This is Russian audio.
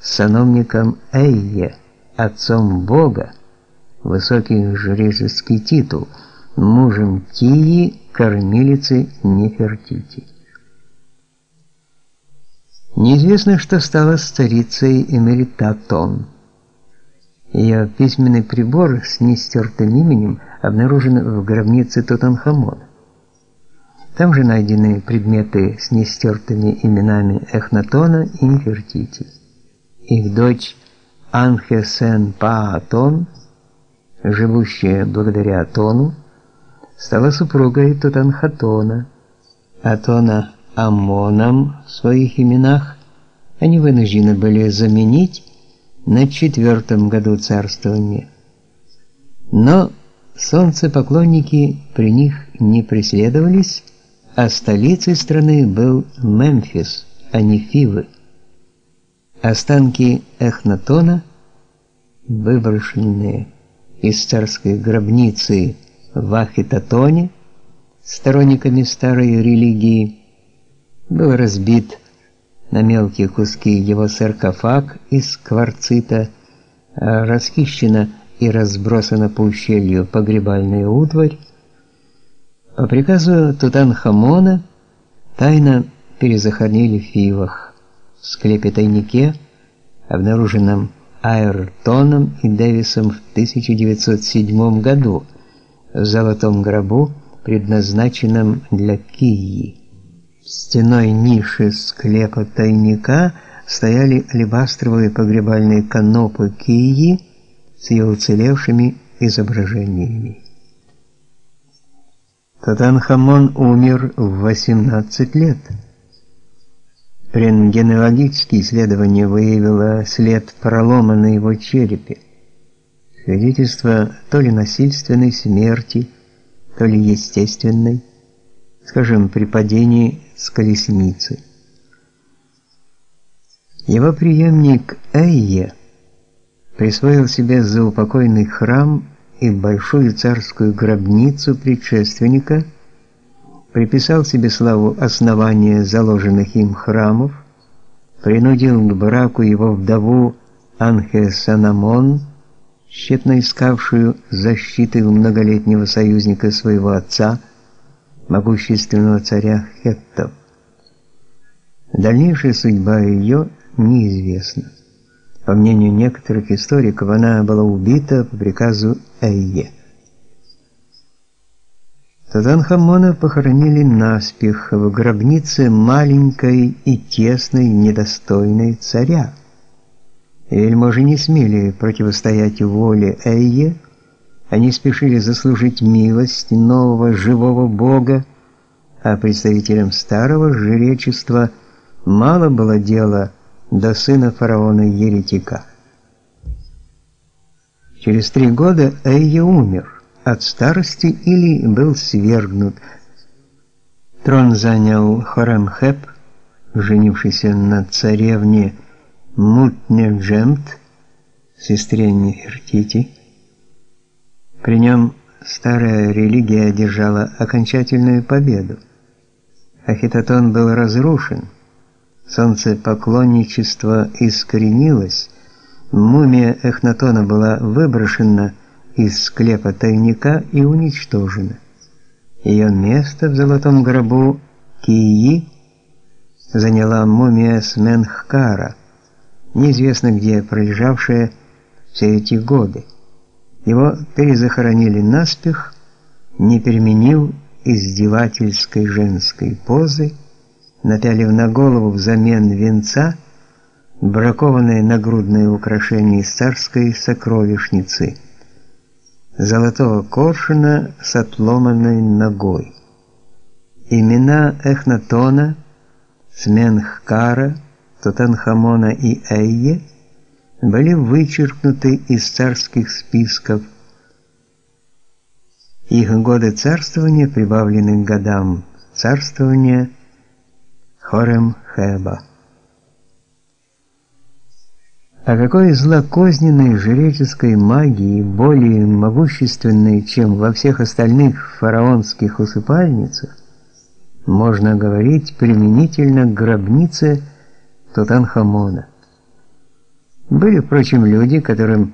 сановником Эйе, отцом Бога, высокий жреческий титул, мужем Тии, кормилицы Нефертити. Неизвестно, что стало с царицей Эмеритатон. Ее письменный прибор с нестертым именем обнаружен в гробнице Тутанхамона. Там же найдены предметы с нестертыми именами Эхнатона и Нефертити. Их дочь Анхесен Паатон, живущая благодаря Атону, стала супругой Тутанхатона, Атона Амоном в своих именах они вынуждены были заменить на четвертом году царствования. Но солнцепоклонники при них не преследовались, а столицей страны был Мемфис, а не Фивы. Останки Эхнатона, выброшенные из царской гробницы в Ахитотоне сторонниками старой религии, был разбит на мелкие куски его саркофаг из кварцита, а расхищена и разбросана по ущелью погребальная утварь. По приказу Тутанхамона тайно перезахоронили в Фивах, склепе-тайнике, обнаруженном Айртоном и Дэвисом в 1907 году в золотом гробу, предназначенном для Кии. В стеной ниши склепа тайника стояли алебастровые погребальные канопы Кии с ее уцелевшими изображениями. Тутанхамон умер в 18 лет. Рентгенологические исследования выявило след пролома на его черепе. Свидетельство то ли насильственной смерти, то ли естественной, скажем, при падении с колесницы. Его преемник Эйе присвоил себе заупокойный храм и большую царскую гробницу предшественника, приписал себе славу основания заложенных им храмов, принудил к браку его вдову Анхесанамон, тщетно искавшую защиты у многолетнего союзника своего отца, могущественного царя Хеттов. Дальнейшая судьба ее неизвестна. По мнению некоторых историков, она была убита по приказу Эйе. Тутанхамона похоронили наспех в гробнице маленькой и тесной, недостойной царя. Вельможи не смели противостоять воле Эйе, они спешили заслужить милость нового живого бога, а представителям старого жречества мало было дела до сына фараона-еретика. Через три года Эйя умер от старости или был свергнут. Трон занял Хоремхеп, женившийся на царевне Мутнеджемт, сестре Нефертити. При нем старая религия одержала окончательную победу. Ахитотон был разрушен, солнцепоклонничество искоренилось, мумия Эхнатона была выброшена из склепа тайника и уничтожена. Ее место в золотом гробу Кии заняла мумия Сменхкара, неизвестно где пролежавшая все эти годы. Его перезахоронили наспех, не переменив издевательской женской позы, напялив на голову взамен венца бракованное нагрудное украшение из царской сокровищницы золотого коршуна с отломанной ногой. Имена Эхнатона, Сменхкара, Тутанхамона и Эйе – были вычеркнуты из царских списков. Их годы царствования прибавлены к годам царствования Хорем-Хеба. А какой злокозненной жреческой магии, более могущественной, чем во всех остальных фараонских усыпальницах, можно говорить применительно к гробнице Тутанхамона. Были, впрочем, люди, которым